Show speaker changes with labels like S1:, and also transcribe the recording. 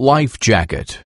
S1: life jacket.